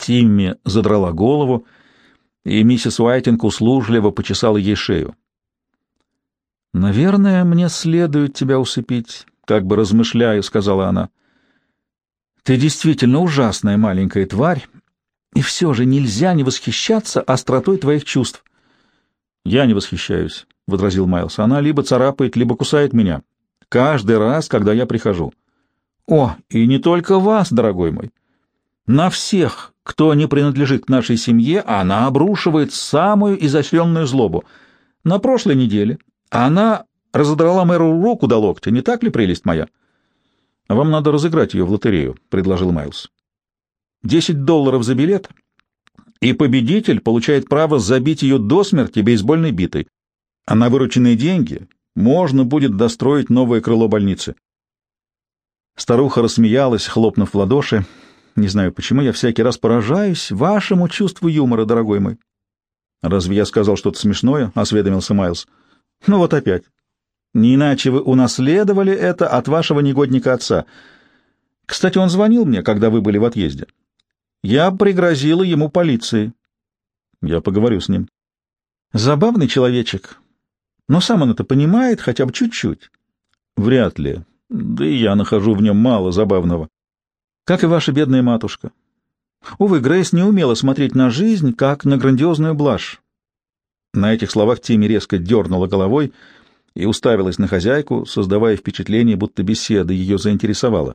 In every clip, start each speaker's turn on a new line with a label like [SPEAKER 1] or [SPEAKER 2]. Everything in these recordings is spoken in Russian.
[SPEAKER 1] Тимми задрала голову, и миссис Уайтинг услужливо почесала ей шею. «Наверное, мне следует тебя усыпить», — как бы размышляя, сказала она. «Ты действительно ужасная маленькая тварь, и все же нельзя не восхищаться остротой твоих чувств». «Я не восхищаюсь», — возразил Майлз. «Она либо царапает, либо кусает меня. Каждый раз, когда я прихожу». «О, и не только вас, дорогой мой. На всех, кто не принадлежит к нашей семье, она обрушивает самую изощренную злобу. На прошлой неделе она разодрала мэру руку до локтя, не так ли, прелесть моя? — Вам надо разыграть ее в лотерею, — предложил Майлз. — Десять долларов за билет, и победитель получает право забить ее до смерти бейсбольной битой. А на вырученные деньги можно будет достроить новое крыло больницы. Старуха рассмеялась, хлопнув в ладоши. Не знаю, почему я всякий раз поражаюсь вашему чувству юмора, дорогой мой. — Разве я сказал что-то смешное? — осведомился Майлз. — ну вот опять. Не иначе вы унаследовали это от вашего негодника отца. Кстати, он звонил мне, когда вы были в отъезде. Я пригрозила ему полиции. Я поговорю с ним. Забавный человечек. Но сам он это понимает хотя бы чуть-чуть. Вряд ли. Да и я нахожу в нем мало забавного. Как и ваша бедная матушка. Увы, Грейс не умела смотреть на жизнь, как на грандиозную блажь. На этих словах Тимми резко дернула головой и уставилась на хозяйку, создавая впечатление, будто беседа ее заинтересовала.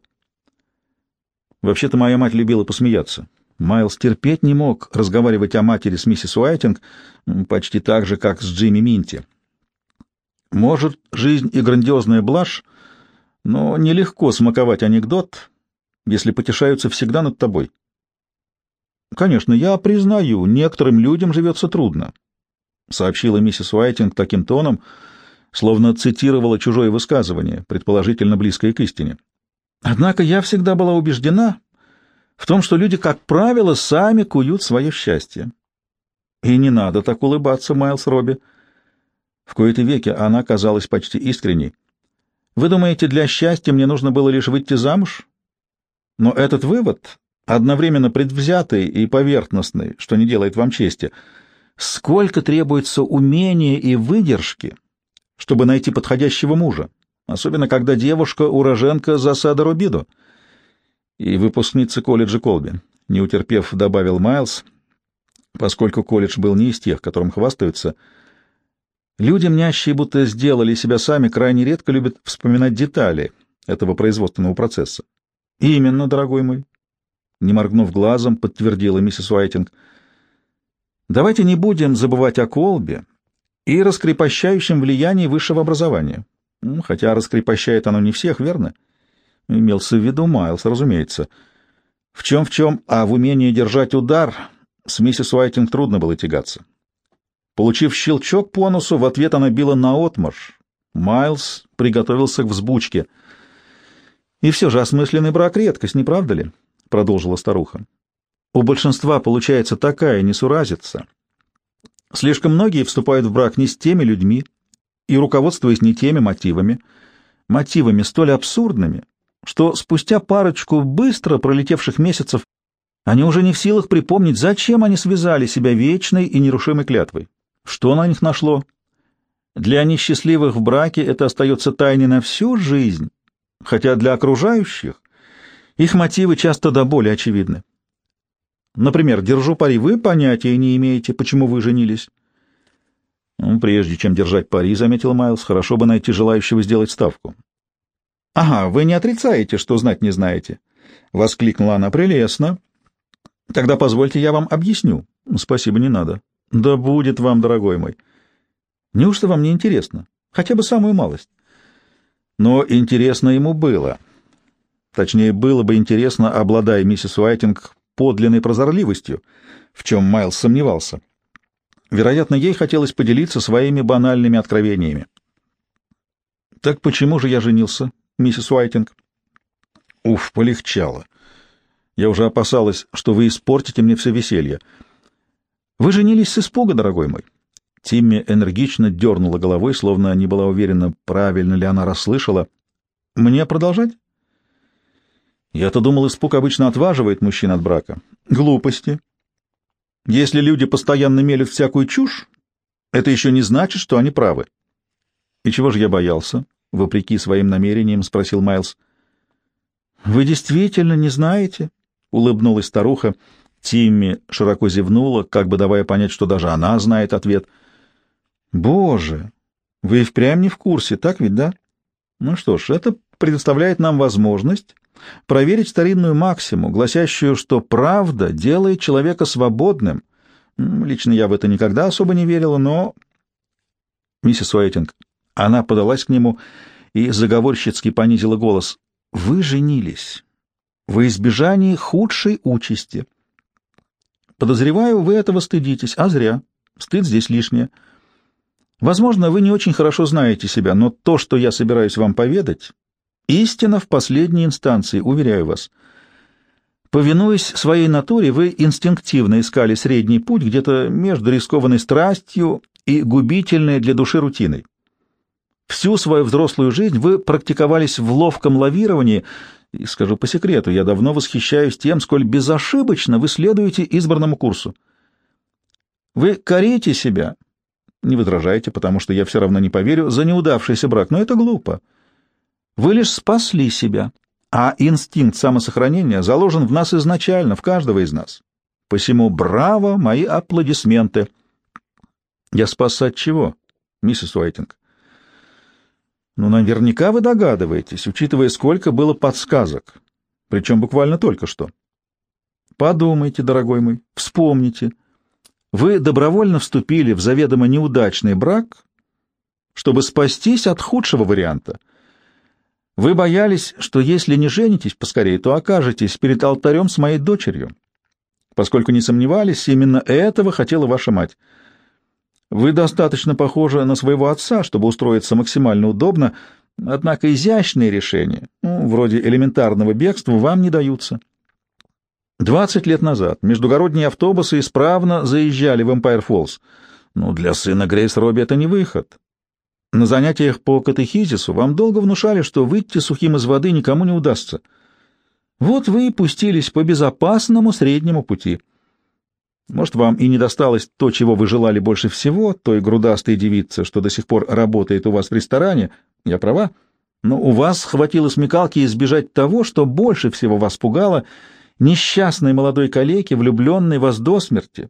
[SPEAKER 1] Вообще-то моя мать любила посмеяться. Майлз терпеть не мог разговаривать о матери с миссис Уайтинг почти так же, как с Джимми Минти. Может, жизнь и грандиозная блажь, но нелегко смаковать анекдот, если потешаются всегда над тобой. Конечно, я признаю, некоторым людям живется трудно, — сообщила миссис Уайтинг таким тоном, словно цитировала чужое высказывание, предположительно близкое к истине. «Однако я всегда была убеждена в том, что люди, как правило, сами куют свое счастье. И не надо так улыбаться, Майлз Робби». В кои-то веки она казалась почти искренней. «Вы думаете, для счастья мне нужно было лишь выйти замуж? Но этот вывод, одновременно предвзятый и поверхностный, что не делает вам чести — Сколько требуется умения и выдержки, чтобы найти подходящего мужа, особенно когда девушка уроженка засада Рубидо и выпускница колледжа Колби, не утерпев, добавил Майлз, поскольку колледж был не из тех, которым хвастаются. Люди, мнящие, будто сделали себя сами, крайне редко любят вспоминать детали этого производственного процесса. «Именно, дорогой мой», — не моргнув глазом, подтвердила миссис Уайтинг, — Давайте не будем забывать о Колбе и раскрепощающем влиянии высшего образования. Хотя раскрепощает оно не всех, верно? Имелся в виду Майлз, разумеется. В чем-в чем, а в умении держать удар с миссис Уайтинг трудно было тягаться. Получив щелчок по носу, в ответ она била наотмашь. Майлз приготовился к взбучке. «И все же осмысленный брак — редкость, не правда ли?» — продолжила старуха. У большинства получается такая несуразица. Слишком многие вступают в брак не с теми людьми и руководствуясь не теми мотивами, мотивами столь абсурдными, что спустя парочку быстро пролетевших месяцев они уже не в силах припомнить, зачем они связали себя вечной и нерушимой клятвой. Что на них нашло? Для несчастливых в браке это остается тайной на всю жизнь, хотя для окружающих их мотивы часто до боли очевидны. Например, держу пари, вы понятия не имеете, почему вы женились. Ну, прежде чем держать пари, заметил Майлз, хорошо бы найти желающего сделать ставку. Ага, вы не отрицаете, что знать не знаете, воскликнула она прелестно. Тогда позвольте я вам объясню. Спасибо, не надо. Да будет вам, дорогой мой. Неужто вам не интересно? Хотя бы самую малость. Но интересно ему было. Точнее, было бы интересно, обладая миссис Уайтинг подлинной прозорливостью, в чем Майлз сомневался. Вероятно, ей хотелось поделиться своими банальными откровениями. «Так почему же я женился, миссис Уайтинг?» «Уф, полегчало. Я уже опасалась, что вы испортите мне все веселье. Вы женились с испуга, дорогой мой?» Тимми энергично дернула головой, словно не была уверена, правильно ли она расслышала. «Мне продолжать?» Я-то думал, испуг обычно отваживает мужчин от брака. Глупости. Если люди постоянно мелют всякую чушь, это еще не значит, что они правы. И чего же я боялся? Вопреки своим намерениям, спросил Майлз. Вы действительно не знаете? Улыбнулась старуха. Тимми широко зевнула, как бы давая понять, что даже она знает ответ. Боже, вы и впрямь не в курсе, так ведь, да? Ну что ж, это предоставляет нам возможность проверить старинную максиму, гласящую, что правда делает человека свободным. Лично я в это никогда особо не верила, но... Миссис Уэйтинг, она подалась к нему и заговорщицки понизила голос. «Вы женились во избежании худшей участи. Подозреваю, вы этого стыдитесь, а зря. Стыд здесь лишнее. Возможно, вы не очень хорошо знаете себя, но то, что я собираюсь вам поведать, истина в последней инстанции, уверяю вас. Повинуясь своей натуре, вы инстинктивно искали средний путь где-то между рискованной страстью и губительной для души рутиной. Всю свою взрослую жизнь вы практиковались в ловком лавировании, и скажу по секрету, я давно восхищаюсь тем, сколь безошибочно вы следуете избранному курсу. Вы корите себя, не возражайте, потому что я все равно не поверю, за неудавшийся брак, но это глупо. Вы лишь спасли себя, а инстинкт самосохранения заложен в нас изначально, в каждого из нас. Посему браво, мои аплодисменты. Я спасся от чего, миссис Уайтинг? Ну, наверняка вы догадываетесь, учитывая, сколько было подсказок, причем буквально только что. Подумайте, дорогой мой, вспомните — вы добровольно вступили в заведомо неудачный брак, чтобы спастись от худшего варианта. Вы боялись, что если не женитесь поскорее, то окажетесь перед алтарем с моей дочерью, поскольку не сомневались, именно этого хотела ваша мать. Вы достаточно похожи на своего отца, чтобы устроиться максимально удобно, однако изящные решения, ну, вроде элементарного бегства, вам не даются. Двадцать лет назад междугородние автобусы исправно заезжали в Эмпайр Фоллс. Но для сына Грейс Робби это не выход. На занятиях по катехизису вам долго внушали, что выйти сухим из воды никому не удастся. Вот вы и пустились по безопасному среднему пути. Может, вам и не досталось то, чего вы желали больше всего, той грудастой девице, что до сих пор работает у вас в ресторане, я права, но у вас хватило смекалки избежать того, что больше всего вас пугало — несчастной молодой калеке, влюбленной вас до смерти,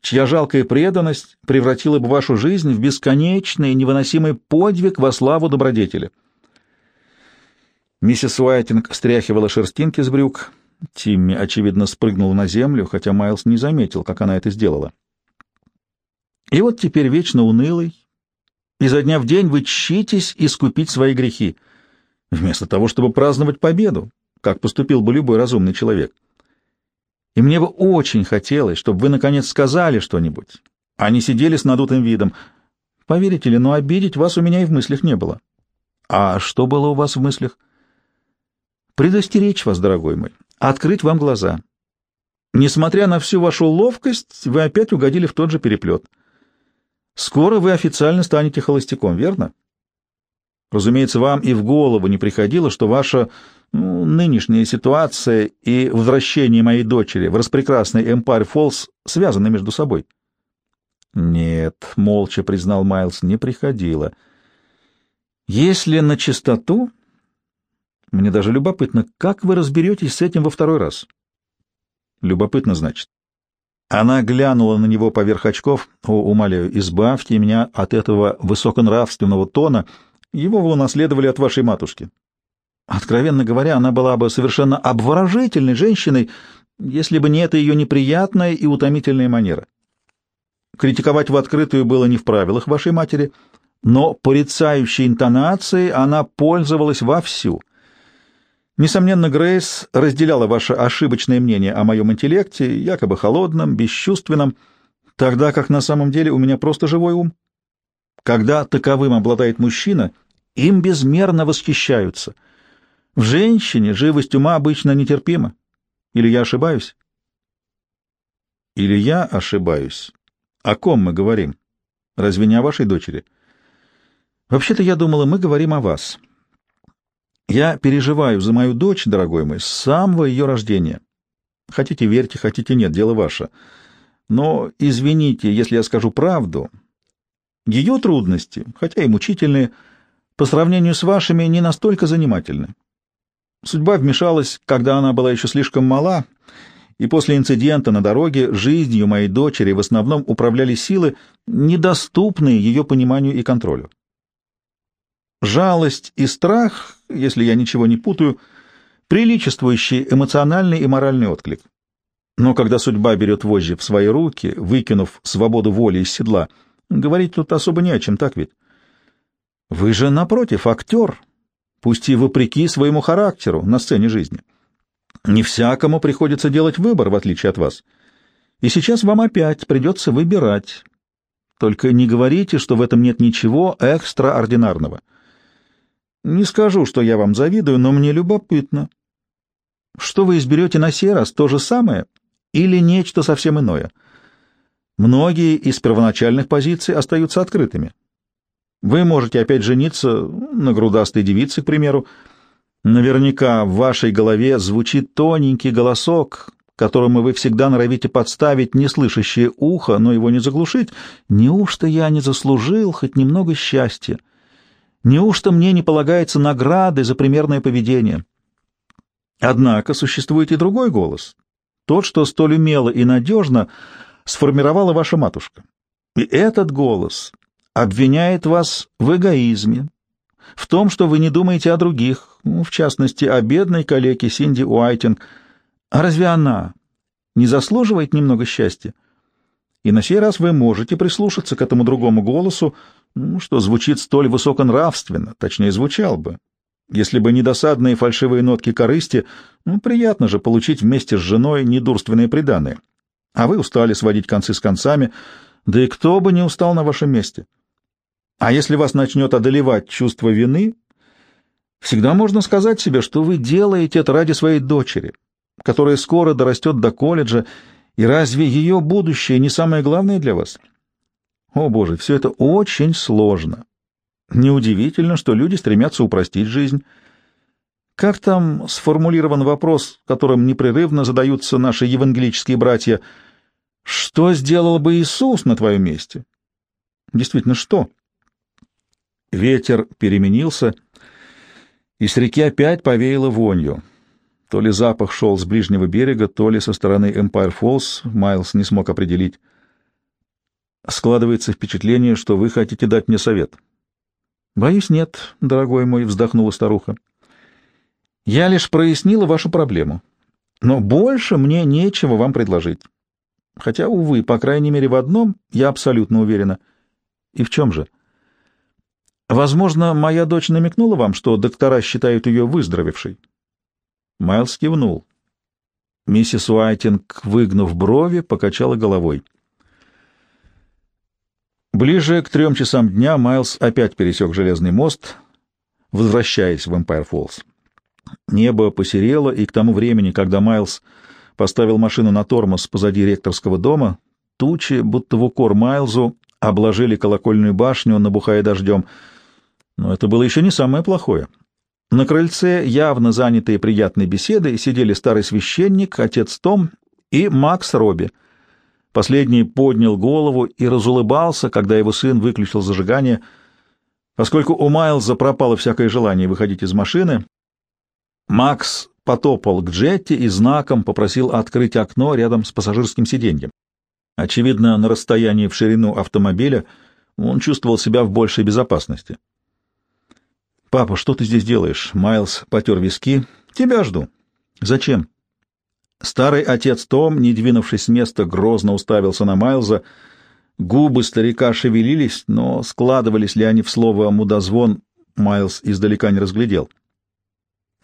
[SPEAKER 1] чья жалкая преданность превратила бы вашу жизнь в бесконечный невыносимый подвиг во славу добродетели. Миссис Уайтинг стряхивала шерстинки с брюк. Тимми, очевидно, спрыгнул на землю, хотя Майлз не заметил, как она это сделала. И вот теперь вечно унылый, изо дня в день вы чтитесь искупить свои грехи, вместо того, чтобы праздновать победу, как поступил бы любой разумный человек. И мне бы очень хотелось, чтобы вы, наконец, сказали что-нибудь, а не сидели с надутым видом. Поверите ли, но обидеть вас у меня и в мыслях не было. А что было у вас в мыслях? Предостеречь вас, дорогой мой, открыть вам глаза. Несмотря на всю вашу ловкость, вы опять угодили в тот же переплет. Скоро вы официально станете холостяком, верно? Разумеется, вам и в голову не приходило, что ваша ну, нынешняя ситуация и возвращение моей дочери в распрекрасный Эмпайр Фоллс связаны между собой. Нет, молча признал Майлз, не приходило. Если на чистоту, мне даже любопытно, как вы разберетесь с этим во второй раз? Любопытно, значит. Она глянула на него поверх очков. О, умоляю, избавьте меня от этого высоконравственного тона. Его вы унаследовали от вашей матушки. Откровенно говоря, она была бы совершенно обворожительной женщиной, если бы не эта ее неприятная и утомительная манера. Критиковать в открытую было не в правилах вашей матери, но порицающей интонацией она пользовалась вовсю. Несомненно, Грейс разделяла ваше ошибочное мнение о моем интеллекте, якобы холодном, бесчувственном, тогда как на самом деле у меня просто живой ум. Когда таковым обладает мужчина, им безмерно восхищаются — женщине живость ума обычно нетерпима. Или я ошибаюсь? Или я ошибаюсь? О ком мы говорим? Разве не о вашей дочери? Вообще-то я думала, мы говорим о вас. Я переживаю за мою дочь, дорогой мой, с самого ее рождения. Хотите верьте, хотите нет, дело ваше. Но извините, если я скажу правду. Ее трудности, хотя и мучительные, по сравнению с вашими, не настолько занимательны. Судьба вмешалась, когда она была еще слишком мала, и после инцидента на дороге жизнью моей дочери в основном управляли силы, недоступные ее пониманию и контролю. Жалость и страх, если я ничего не путаю, приличествующий эмоциональный и моральный отклик. Но когда судьба берет вожжи в свои руки, выкинув свободу воли из седла, говорить тут особо не о чем, так ведь? Вы же, напротив, актер, пусть и вопреки своему характеру на сцене жизни. Не всякому приходится делать выбор, в отличие от вас. И сейчас вам опять придется выбирать. Только не говорите, что в этом нет ничего экстраординарного. Не скажу, что я вам завидую, но мне любопытно. Что вы изберете на сей раз, то же самое или нечто совсем иное? Многие из первоначальных позиций остаются открытыми. Вы можете опять жениться на грудастой девице, к примеру. Наверняка в вашей голове звучит тоненький голосок, которому вы всегда норовите подставить неслышащее ухо, но его не заглушить. Неужто я не заслужил хоть немного счастья? Неужто мне не полагается награды за примерное поведение? Однако существует и другой голос, тот, что столь умело и надежно сформировала ваша матушка. И этот голос обвиняет вас в эгоизме, в том, что вы не думаете о других, ну, в частности, о бедной калеке Синди Уайтинг. А разве она не заслуживает немного счастья? И на сей раз вы можете прислушаться к этому другому голосу, ну, что звучит столь высоконравственно, точнее, звучал бы. Если бы не досадные фальшивые нотки корысти, ну, приятно же получить вместе с женой недурственные приданые. А вы устали сводить концы с концами, да и кто бы не устал на вашем месте. А если вас начнет одолевать чувство вины, всегда можно сказать себе, что вы делаете это ради своей дочери, которая скоро дорастет до колледжа, и разве ее будущее не самое главное для вас? О, Боже, все это очень сложно. Неудивительно, что люди стремятся упростить жизнь. Как там сформулирован вопрос, которым непрерывно задаются наши евангелические братья? Что сделал бы Иисус на твоем месте? Действительно, что? Ветер переменился, и с реки опять повеяло вонью. То ли запах шел с ближнего берега, то ли со стороны Эмпайр Фоллс, Майлз не смог определить. Складывается впечатление, что вы хотите дать мне совет. Боюсь, нет, дорогой мой, вздохнула старуха. Я лишь прояснила вашу проблему. Но больше мне нечего вам предложить. Хотя, увы, по крайней мере, в одном я абсолютно уверена. И в чем же? — Возможно, моя дочь намекнула вам, что доктора считают ее выздоровевшей. Майлз кивнул. Миссис Уайтинг, выгнув брови, покачала головой. Ближе к трем часам дня Майлз опять пересек железный мост, возвращаясь в Эмпайр Фоллс. Небо посерело, и к тому времени, когда Майлз поставил машину на тормоз позади ректорского дома, тучи, будто в укор Майлзу, обложили колокольную башню, набухая дождем — но это было еще не самое плохое. На крыльце, явно занятые приятной беседой, сидели старый священник, отец Том и Макс Робби. Последний поднял голову и разулыбался, когда его сын выключил зажигание. Поскольку у Майлза пропало всякое желание выходить из машины, Макс потопал к Джетти и знаком попросил открыть окно рядом с пассажирским сиденьем. Очевидно, на расстоянии в ширину автомобиля он чувствовал себя в большей безопасности. «Папа, что ты здесь делаешь?» Майлз потер виски. «Тебя жду». «Зачем?» Старый отец Том, не двинувшись с места, грозно уставился на Майлза. Губы старика шевелились, но складывались ли они в слово «мудозвон», Майлз издалека не разглядел.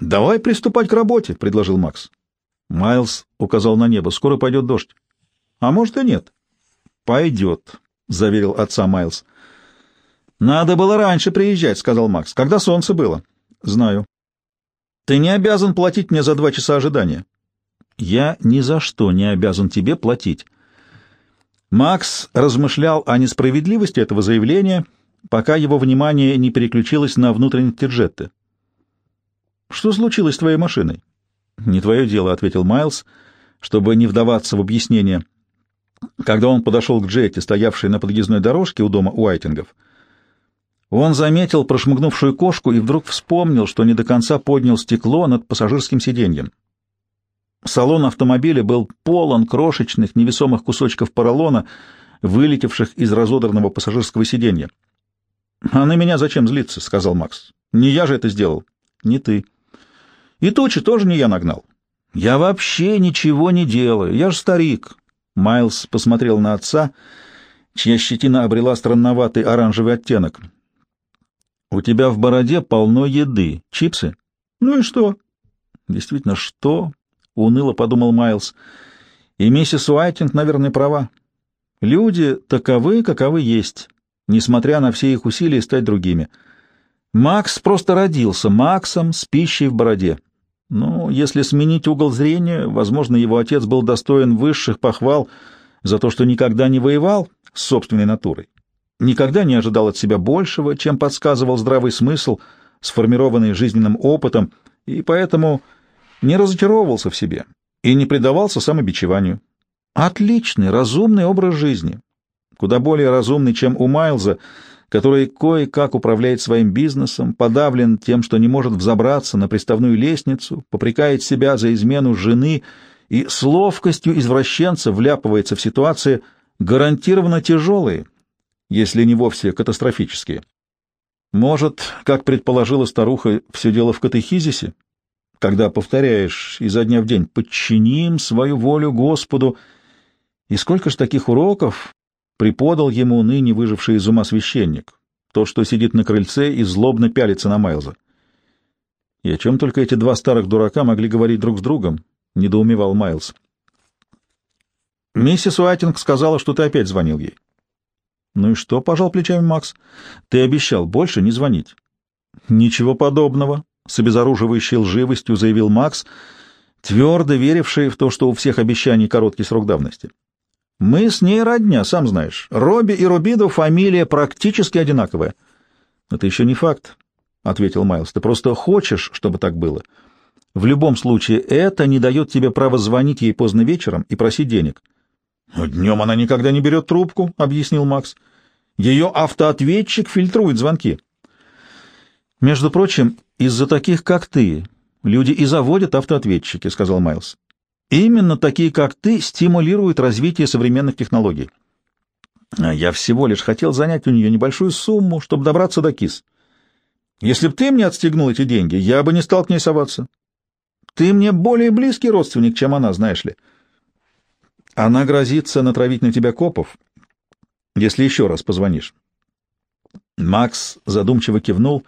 [SPEAKER 1] «Давай приступать к работе», — предложил Макс. Майлз указал на небо. «Скоро пойдет дождь». «А может и нет». «Пойдет», — заверил отца Майлз. «Надо было раньше приезжать», — сказал Макс. «Когда солнце было?» «Знаю». «Ты не обязан платить мне за два часа ожидания». «Я ни за что не обязан тебе платить». Макс размышлял о несправедливости этого заявления, пока его внимание не переключилось на внутренности Джетты. Что случилось с твоей машиной? Не твое дело, ответил Майлз, чтобы не вдаваться в объяснение. Когда он подошел к Джетти, стоявшей на подъездной дорожке у дома Уайтингов, он заметил прошмыгнувшую кошку и вдруг вспомнил, что не до конца поднял стекло над пассажирским сиденьем. Салон автомобиля был полон крошечных невесомых кусочков поролона, вылетевших из разодранного пассажирского сиденья. «А на меня зачем злиться?» — сказал Макс. «Не я же это сделал». «Не ты». «И тучи тоже не я нагнал». «Я вообще ничего не делаю. Я же старик». Майлз посмотрел на отца, чья щетина обрела странноватый оранжевый оттенок. «У тебя в бороде полно еды. Чипсы?» «Ну и что?» «Действительно, что?» — уныло подумал Майлз. «И миссис Уайтинг, наверное, права. Люди таковы, каковы есть, несмотря на все их усилия стать другими. Макс просто родился Максом с пищей в бороде. Ну, если сменить угол зрения, возможно, его отец был достоин высших похвал за то, что никогда не воевал с собственной натурой, никогда не ожидал от себя большего, чем подсказывал здравый смысл, сформированный жизненным опытом, и поэтому не разочаровывался в себе и не предавался самобичеванию. Отличный, разумный образ жизни. Куда более разумный, чем у Майлза, который кое-как управляет своим бизнесом, подавлен тем, что не может взобраться на приставную лестницу, попрекает себя за измену жены и с ловкостью извращенца вляпывается в ситуации гарантированно тяжелые, если не вовсе катастрофические. Может, как предположила старуха, все дело в катехизисе, когда повторяешь изо дня в день «подчиним свою волю Господу», и сколько ж таких уроков преподал ему ныне выживший из ума священник, то, что сидит на крыльце и злобно пялится на Майлза. И о чем только эти два старых дурака могли говорить друг с другом, недоумевал Майлз. Миссис Уайтинг сказала, что ты опять звонил ей. Ну и что, пожал плечами Макс. Ты обещал больше не звонить. Ничего подобного, с обезоруживающей лживостью заявил Макс, твердо веривший в то, что у всех обещаний короткий срок давности. Мы с ней родня, сам знаешь. Робби и Рубидо фамилия практически одинаковая. Это еще не факт, — ответил Майлз. Ты просто хочешь, чтобы так было. В любом случае, это не дает тебе права звонить ей поздно вечером и просить денег. Днем она никогда не берет трубку, — объяснил Макс. Ее автоответчик фильтрует звонки. Между прочим, из-за таких, как ты, люди и заводят автоответчики, — сказал Майлз. Именно такие, как ты, стимулируют развитие современных технологий. Я всего лишь хотел занять у нее небольшую сумму, чтобы добраться до КИС. Если б ты мне отстегнул эти деньги, я бы не стал к ней соваться. Ты мне более близкий родственник, чем она, знаешь ли. Она грозится натравить на тебя копов, если еще раз позвонишь. Макс задумчиво кивнул.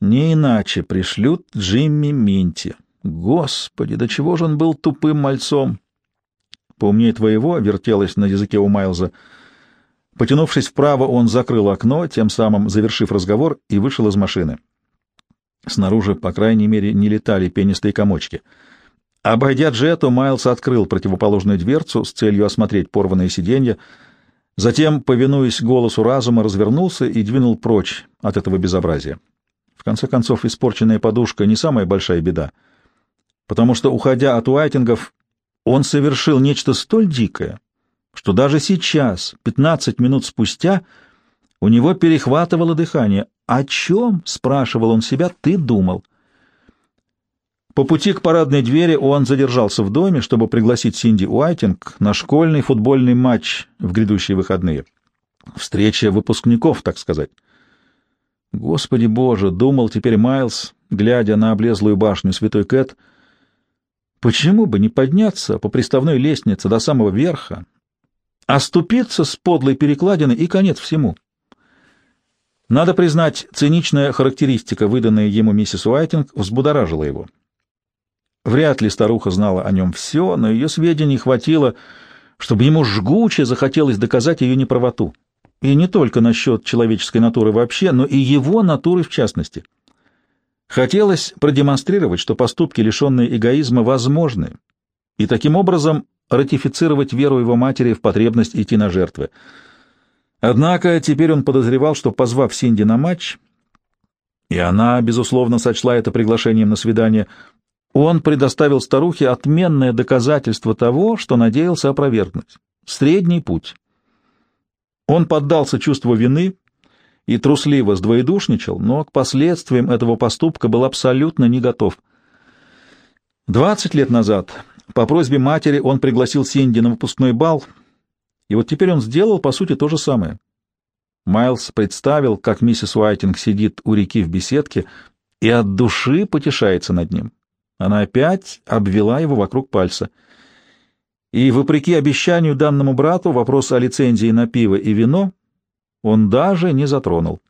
[SPEAKER 1] Не иначе пришлют Джимми Минти. Господи, до чего же он был тупым мальцом! Поумнее твоего вертелось на языке у Майлза. Потянувшись вправо, он закрыл окно, тем самым завершив разговор, и вышел из машины. Снаружи, по крайней мере, не летали пенистые комочки. Обойдя Джету, Майлз открыл противоположную дверцу с целью осмотреть порванное сиденье, затем, повинуясь голосу разума, развернулся и двинул прочь от этого безобразия. В конце концов, испорченная подушка — не самая большая беда — потому что, уходя от Уайтингов, он совершил нечто столь дикое, что даже сейчас, пятнадцать минут спустя, у него перехватывало дыхание. «О чем?» — спрашивал он себя. «Ты думал». По пути к парадной двери он задержался в доме, чтобы пригласить Синди Уайтинг на школьный футбольный матч в грядущие выходные. Встреча выпускников, так сказать. Господи Боже, думал теперь Майлз, глядя на облезлую башню Святой Кэт — Почему бы не подняться по приставной лестнице до самого верха, оступиться с подлой перекладины и конец всему? Надо признать, циничная характеристика, выданная ему миссис Уайтинг, взбудоражила его. Вряд ли старуха знала о нем все, но ее сведений хватило, чтобы ему жгуче захотелось доказать ее неправоту. И не только насчет человеческой натуры вообще, но и его натуры в частности. Хотелось продемонстрировать, что поступки, лишенные эгоизма, возможны, и таким образом ратифицировать веру его матери в потребность идти на жертвы. Однако теперь он подозревал, что, позвав Синди на матч, И она, безусловно, сочла это приглашением на свидание. Он предоставил старухе отменное доказательство того, что надеялся опровергнуть. Средний путь. Он поддался чувству вины и трусливо сдвоедушничал, но к последствиям этого поступка был абсолютно не готов. Двадцать лет назад по просьбе матери он пригласил Синди на выпускной бал, и вот теперь он сделал, по сути, то же самое. Майлз представил, как миссис Уайтинг сидит у реки в беседке и от души потешается над ним. Она опять обвела его вокруг пальца. И, вопреки обещанию данному брату, вопрос о лицензии на пиво и вино он даже не затронул.